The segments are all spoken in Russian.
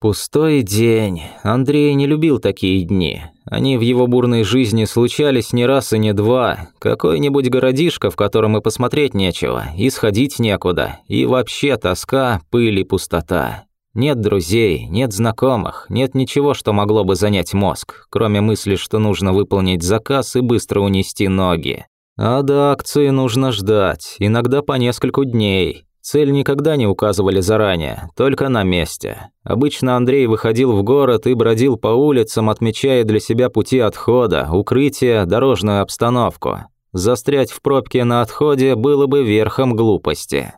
Пустой день. Андрей не любил такие дни. Они в его бурной жизни случались не раз и не два. Какой-нибудь городишко, в котором и посмотреть нечего, и сходить некуда, и вообще тоска, пыль и пустота. Нет друзей, нет знакомых, нет ничего, что могло бы занять мозг, кроме мысли, что нужно выполнить заказ и быстро унести ноги. А до акции нужно ждать, иногда по нескольку дней. Цель никогда не указывали заранее, только на месте. Обычно Андрей выходил в город и бродил по улицам, отмечая для себя пути отхода, укрытия, дорожную обстановку. Застрять в пробке на отходе было бы верхом глупости.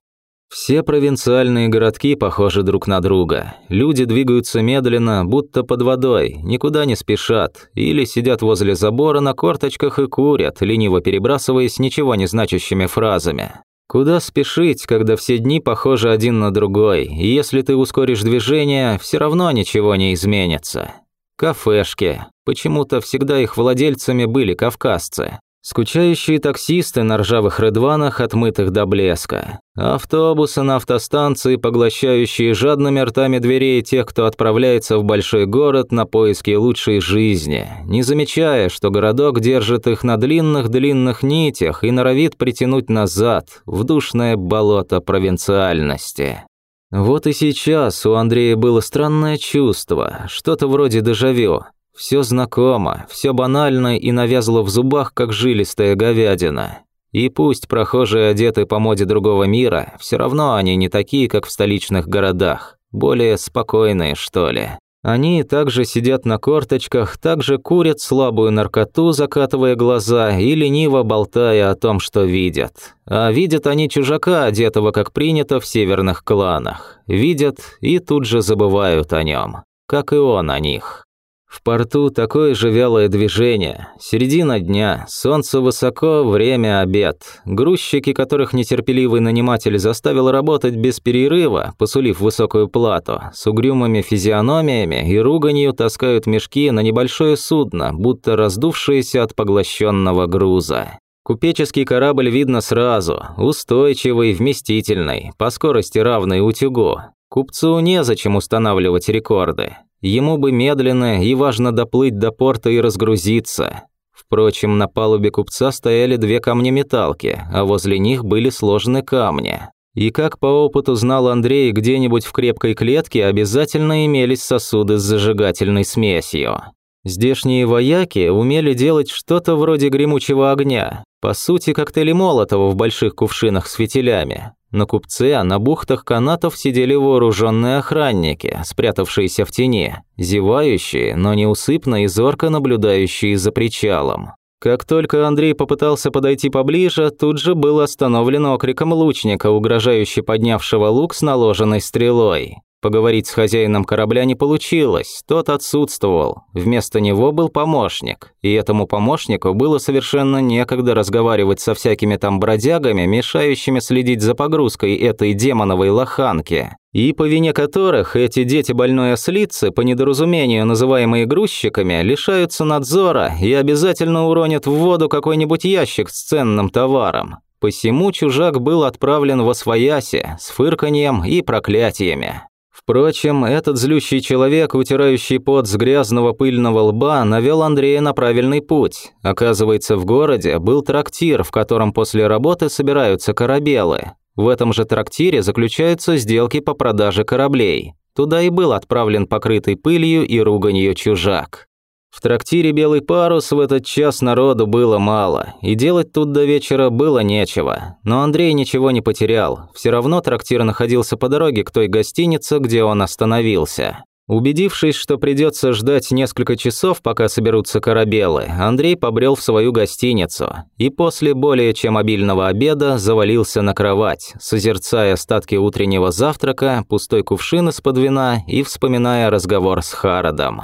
Все провинциальные городки похожи друг на друга. Люди двигаются медленно, будто под водой, никуда не спешат, или сидят возле забора на корточках и курят, лениво перебрасываясь ничего не значащими фразами. Куда спешить, когда все дни похожи один на другой, и если ты ускоришь движение, все равно ничего не изменится. Кафешки. Почему-то всегда их владельцами были кавказцы. Скучающие таксисты на ржавых редванах, отмытых до блеска. Автобусы на автостанции, поглощающие жадными ртами дверей тех, кто отправляется в большой город на поиски лучшей жизни, не замечая, что городок держит их на длинных-длинных нитях и норовит притянуть назад, в душное болото провинциальности. Вот и сейчас у Андрея было странное чувство, что-то вроде дежавю. Все знакомо, все банально и навязло в зубах, как жилистая говядина. И пусть прохожие одеты по моде другого мира, все равно они не такие, как в столичных городах. Более спокойные, что ли. Они также сидят на корточках, также курят слабую наркоту, закатывая глаза и лениво болтая о том, что видят. А видят они чужака, одетого как принято в северных кланах. Видят и тут же забывают о нем. Как и он о них. В порту такое же вялое движение. Середина дня, солнце высоко, время обед. Грузчики, которых нетерпеливый наниматель заставил работать без перерыва, посулив высокую плату, с угрюмыми физиономиями и руганью таскают мешки на небольшое судно, будто раздувшееся от поглощенного груза. Купеческий корабль видно сразу, устойчивый, вместительный, по скорости равный утюгу. Купцу незачем устанавливать рекорды. Ему бы медленно и важно доплыть до порта и разгрузиться. Впрочем, на палубе купца стояли две камнеметалки, а возле них были сложены камни. И как по опыту знал Андрей, где-нибудь в крепкой клетке обязательно имелись сосуды с зажигательной смесью. Здешние вояки умели делать что-то вроде гремучего огня, по сути, коктейли Молотова в больших кувшинах с фитилями. На купце, а на бухтах канатов сидели вооруженные охранники, спрятавшиеся в тени, зевающие, но неусыпно и зорко наблюдающие за причалом. Как только Андрей попытался подойти поближе, тут же был остановлен окриком лучника, угрожающе поднявшего лук с наложенной стрелой. Поговорить с хозяином корабля не получилось, тот отсутствовал. Вместо него был помощник, и этому помощнику было совершенно некогда разговаривать со всякими там бродягами, мешающими следить за погрузкой этой демоновой лоханки, и по вине которых эти дети больной ослицы, по недоразумению называемые грузчиками, лишаются надзора и обязательно уронят в воду какой-нибудь ящик с ценным товаром. Посему чужак был отправлен во свояси с фырканьем и проклятиями. Впрочем, этот злющий человек, утирающий пот с грязного пыльного лба, навел Андрея на правильный путь. Оказывается, в городе был трактир, в котором после работы собираются корабелы. В этом же трактире заключаются сделки по продаже кораблей. Туда и был отправлен покрытый пылью и руганью чужак. В трактире «Белый парус» в этот час народу было мало, и делать тут до вечера было нечего. Но Андрей ничего не потерял, все равно трактир находился по дороге к той гостинице, где он остановился. Убедившись, что придется ждать несколько часов, пока соберутся корабелы, Андрей побрел в свою гостиницу и после более чем обильного обеда завалился на кровать, созерцая остатки утреннего завтрака, пустой кувшин из-под вина и вспоминая разговор с Хародом.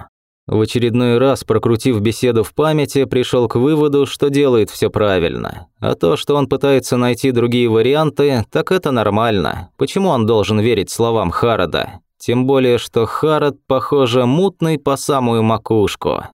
В очередной раз, прокрутив беседу в памяти, пришел к выводу, что делает все правильно. А то, что он пытается найти другие варианты, так это нормально. Почему он должен верить словам Харада? Тем более, что Харад, похоже, мутный по самую макушку.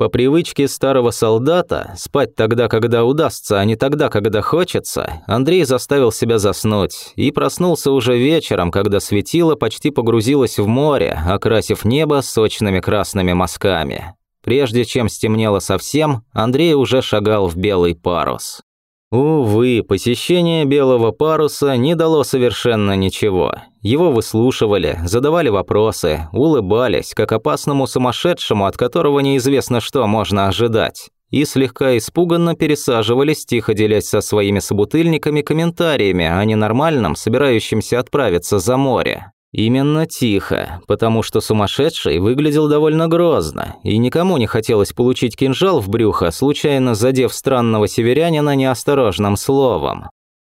По привычке старого солдата, спать тогда, когда удастся, а не тогда, когда хочется, Андрей заставил себя заснуть и проснулся уже вечером, когда светило почти погрузилось в море, окрасив небо сочными красными мазками. Прежде чем стемнело совсем, Андрей уже шагал в белый парус. Увы, посещение Белого паруса не дало совершенно ничего. Его выслушивали, задавали вопросы, улыбались, как опасному сумасшедшему, от которого неизвестно, что можно ожидать. И слегка испуганно пересаживались, тихо делясь со своими собутыльниками комментариями о ненормальном, собирающемся отправиться за море. Именно тихо, потому что сумасшедший выглядел довольно грозно, и никому не хотелось получить кинжал в брюхо, случайно задев странного северянина неосторожным словом.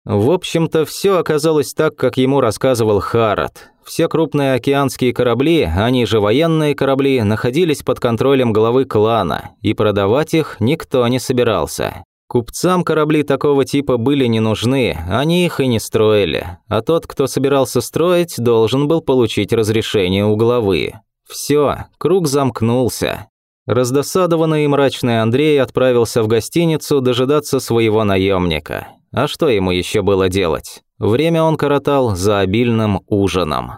В общем-то, все оказалось так, как ему рассказывал Харат. Все крупные океанские корабли, они же военные корабли, находились под контролем главы клана, и продавать их никто не собирался. Купцам корабли такого типа были не нужны, они их и не строили, а тот, кто собирался строить, должен был получить разрешение у главы. Все, круг замкнулся. Раздосадованный и мрачный Андрей отправился в гостиницу дожидаться своего наемника. А что ему еще было делать? Время он коротал за обильным ужином.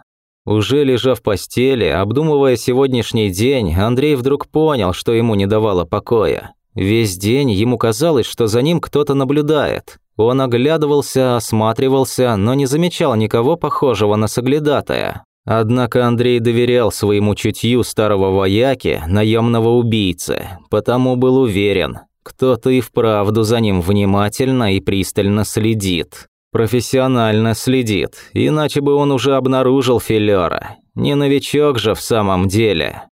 Уже лежа в постели, обдумывая сегодняшний день, Андрей вдруг понял, что ему не давало покоя. Весь день ему казалось, что за ним кто-то наблюдает. Он оглядывался, осматривался, но не замечал никого похожего на соглядатая. Однако Андрей доверял своему чутью старого вояки, наемного убийцы, потому был уверен, кто-то и вправду за ним внимательно и пристально следит. Профессионально следит, иначе бы он уже обнаружил филера. Не новичок же в самом деле.